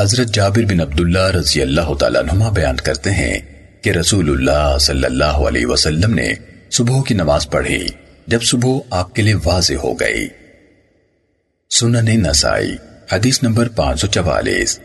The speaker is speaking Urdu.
حضرت جابر بن عبداللہ رضی اللہ تعالیٰ عنہما بیان کرتے ہیں کہ رسول اللہ صلی اللہ علیہ وسلم نے صبح کی نماز پڑھی، جب صبح آپ کے لیے واضح ہو گئی۔ سنن نسائی، حدیث نمبر پانچ سو چوالیس۔